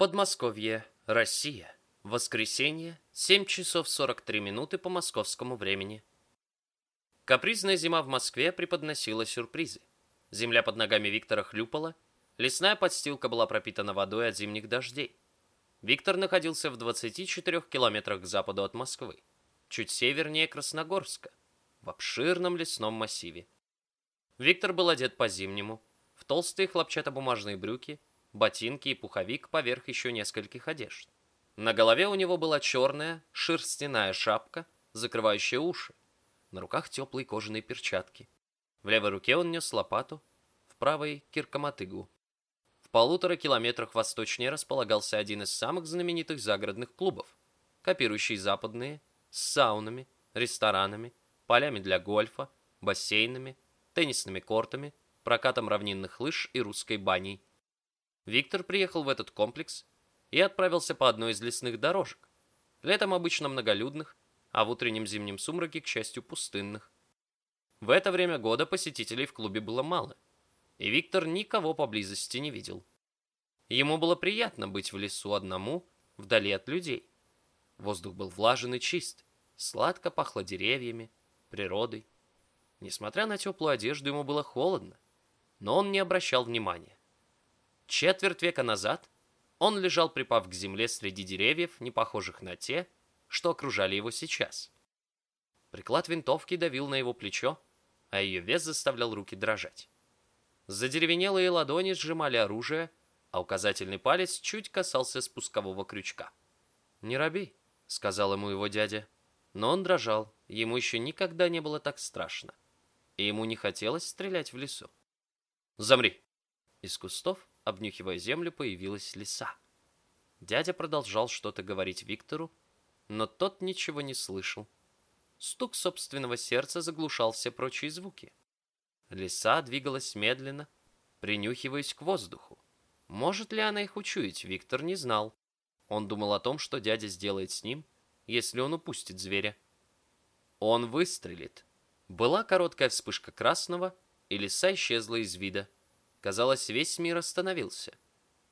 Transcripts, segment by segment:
Подмосковье, Россия. Воскресенье, 7 часов 43 минуты по московскому времени. Капризная зима в Москве преподносила сюрпризы. Земля под ногами Виктора хлюпала, лесная подстилка была пропитана водой от зимних дождей. Виктор находился в 24 километрах к западу от Москвы, чуть севернее Красногорска, в обширном лесном массиве. Виктор был одет по-зимнему, в толстые хлопчатобумажные брюки, ботинки и пуховик поверх еще нескольких одежд. На голове у него была черная шерстяная шапка, закрывающая уши. На руках теплые кожаные перчатки. В левой руке он нес лопату, в правой — киркоматыгу. В полутора километрах восточнее располагался один из самых знаменитых загородных клубов, копирующий западные, с саунами, ресторанами, полями для гольфа, бассейнами, теннисными кортами, прокатом равнинных лыж и русской баней. Виктор приехал в этот комплекс и отправился по одной из лесных дорожек. Летом обычно многолюдных, а в утреннем зимнем сумраке, к счастью, пустынных. В это время года посетителей в клубе было мало, и Виктор никого поблизости не видел. Ему было приятно быть в лесу одному, вдали от людей. Воздух был влажен и чист, сладко пахло деревьями, природой. Несмотря на теплую одежду, ему было холодно, но он не обращал внимания. Четверть века назад он лежал, припав к земле среди деревьев, не похожих на те, что окружали его сейчас. Приклад винтовки давил на его плечо, а ее вес заставлял руки дрожать. Задеревенелые ладони сжимали оружие, а указательный палец чуть касался спускового крючка. «Не роби», — сказал ему его дядя. Но он дрожал, ему еще никогда не было так страшно, и ему не хотелось стрелять в лесу. «Замри!» Из кустов обнюхивая землю, появилась лиса. Дядя продолжал что-то говорить Виктору, но тот ничего не слышал. Стук собственного сердца заглушал все прочие звуки. Лиса двигалась медленно, принюхиваясь к воздуху. Может ли она их учуять, Виктор не знал. Он думал о том, что дядя сделает с ним, если он упустит зверя. Он выстрелит. Была короткая вспышка красного, и лиса исчезла из вида. Казалось, весь мир остановился.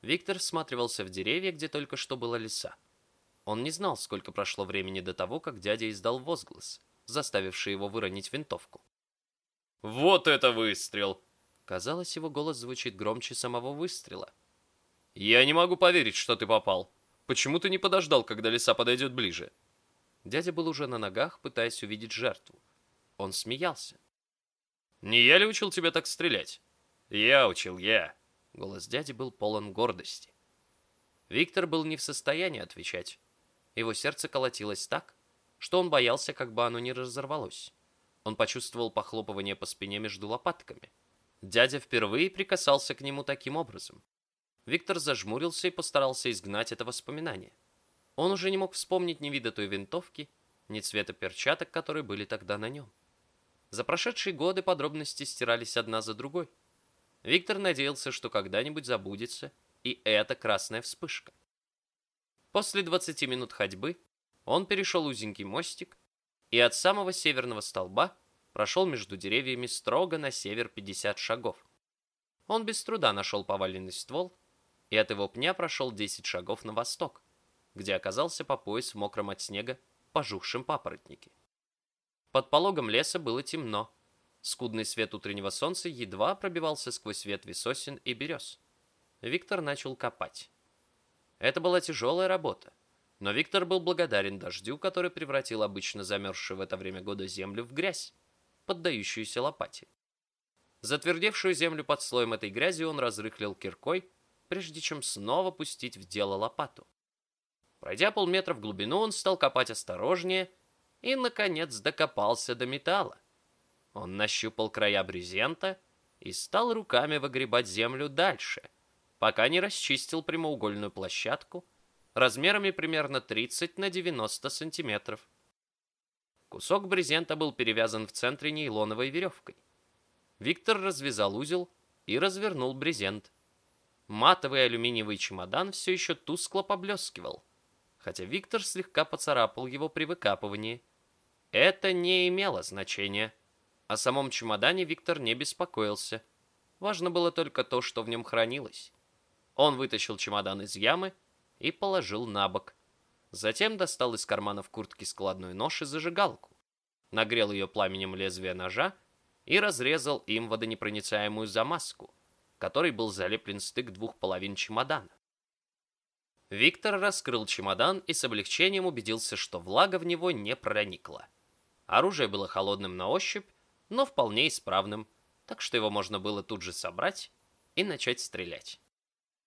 Виктор всматривался в деревья, где только что была лиса. Он не знал, сколько прошло времени до того, как дядя издал возглас, заставивший его выронить винтовку. «Вот это выстрел!» Казалось, его голос звучит громче самого выстрела. «Я не могу поверить, что ты попал. Почему ты не подождал, когда лиса подойдет ближе?» Дядя был уже на ногах, пытаясь увидеть жертву. Он смеялся. «Не я ли учил тебя так стрелять?» «Я учил, я!» Голос дяди был полон гордости. Виктор был не в состоянии отвечать. Его сердце колотилось так, что он боялся, как бы оно не разорвалось. Он почувствовал похлопывание по спине между лопатками. Дядя впервые прикасался к нему таким образом. Виктор зажмурился и постарался изгнать это воспоминание. Он уже не мог вспомнить ни вида той винтовки, ни цвета перчаток, которые были тогда на нем. За прошедшие годы подробности стирались одна за другой. Виктор надеялся, что когда-нибудь забудется и эта красная вспышка. После 20 минут ходьбы он перешел узенький мостик и от самого северного столба прошел между деревьями строго на север 50 шагов. Он без труда нашел поваленный ствол и от его пня прошел 10 шагов на восток, где оказался по пояс в мокром от снега пожухшем папоротнике. Под пологом леса было темно, Скудный свет утреннего солнца едва пробивался сквозь ветви сосен и берез. Виктор начал копать. Это была тяжелая работа, но Виктор был благодарен дождю, который превратил обычно замерзшую в это время года землю в грязь, поддающуюся лопате. Затвердевшую землю под слоем этой грязи он разрыхлил киркой, прежде чем снова пустить в дело лопату. Пройдя полметра в глубину, он стал копать осторожнее и, наконец, докопался до металла. Он нащупал края брезента и стал руками выгребать землю дальше, пока не расчистил прямоугольную площадку размерами примерно 30 на 90 сантиметров. Кусок брезента был перевязан в центре нейлоновой веревкой. Виктор развязал узел и развернул брезент. Матовый алюминиевый чемодан все еще тускло поблескивал, хотя Виктор слегка поцарапал его при выкапывании. Это не имело значения. О самом чемодане Виктор не беспокоился. Важно было только то, что в нем хранилось. Он вытащил чемодан из ямы и положил на бок. Затем достал из карманов куртки складной нож и зажигалку, нагрел ее пламенем лезвия ножа и разрезал им водонепроницаемую замазку, которой был залеплен стык двух половин чемодана. Виктор раскрыл чемодан и с облегчением убедился, что влага в него не проникла. Оружие было холодным на ощупь, но вполне исправным, так что его можно было тут же собрать и начать стрелять.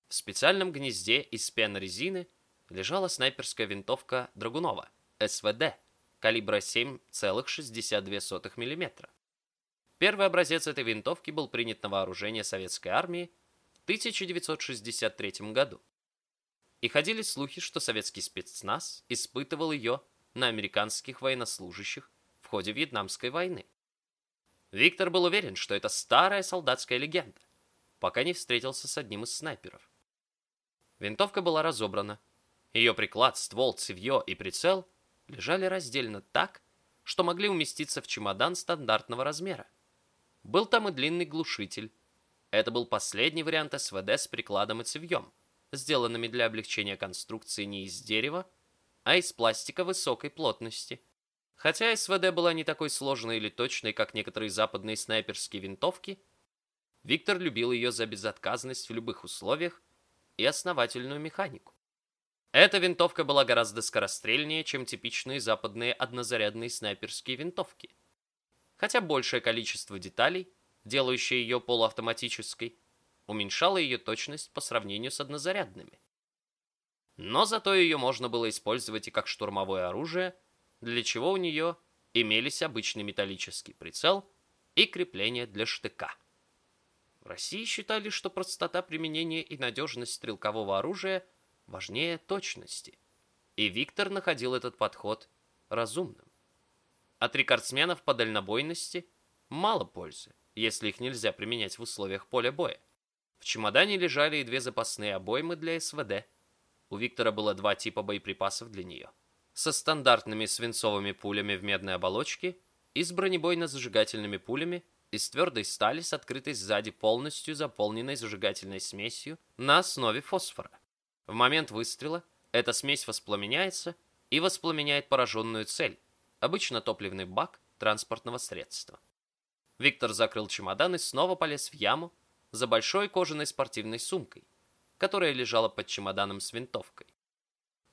В специальном гнезде из пенорезины лежала снайперская винтовка Драгунова СВД калибра 7,62 мм. Первый образец этой винтовки был принят на вооружение советской армии в 1963 году и ходили слухи, что советский спецназ испытывал ее на американских военнослужащих в ходе Вьетнамской войны. Виктор был уверен, что это старая солдатская легенда, пока не встретился с одним из снайперов. Винтовка была разобрана. Ее приклад, ствол, цевье и прицел лежали раздельно так, что могли уместиться в чемодан стандартного размера. Был там и длинный глушитель. Это был последний вариант СВД с прикладом и цевьем сделанными для облегчения конструкции не из дерева, а из пластика высокой плотности. Хотя СВД была не такой сложной или точной, как некоторые западные снайперские винтовки, Виктор любил ее за безотказность в любых условиях и основательную механику. Эта винтовка была гораздо скорострельнее, чем типичные западные однозарядные снайперские винтовки. Хотя большее количество деталей, делающее ее полуавтоматической, уменьшало ее точность по сравнению с однозарядными. Но зато ее можно было использовать и как штурмовое оружие, для чего у нее имелись обычный металлический прицел и крепление для штыка. В России считали, что простота применения и надежность стрелкового оружия важнее точности, и Виктор находил этот подход разумным. От рекордсменов по дальнобойности мало пользы, если их нельзя применять в условиях поля боя. В чемодане лежали и две запасные обоймы для СВД. У Виктора было два типа боеприпасов для нее. Со стандартными свинцовыми пулями в медной оболочке и с бронебойно-зажигательными пулями из твердой стали с открытой сзади полностью заполненной зажигательной смесью на основе фосфора. В момент выстрела эта смесь воспламеняется и воспламеняет пораженную цель, обычно топливный бак транспортного средства. Виктор закрыл чемодан и снова полез в яму, за большой кожаной спортивной сумкой, которая лежала под чемоданом с винтовкой.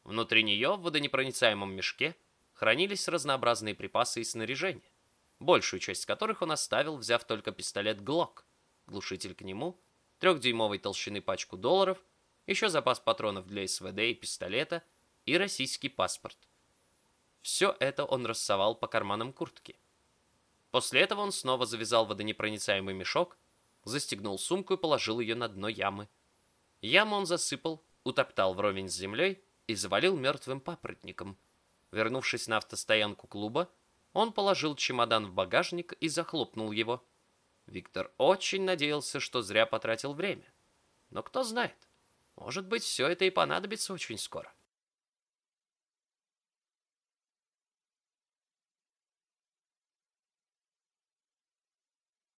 Внутри нее, в водонепроницаемом мешке, хранились разнообразные припасы и снаряжение, большую часть которых он оставил, взяв только пистолет «Глок», глушитель к нему, трехдюймовой толщины пачку долларов, еще запас патронов для СВД и пистолета и российский паспорт. Все это он рассовал по карманам куртки. После этого он снова завязал водонепроницаемый мешок застегнул сумку и положил ее на дно ямы. Яму он засыпал, утоптал вровень с землей и завалил мертвым папоротником. Вернувшись на автостоянку клуба, он положил чемодан в багажник и захлопнул его. Виктор очень надеялся, что зря потратил время. Но кто знает, может быть, все это и понадобится очень скоро.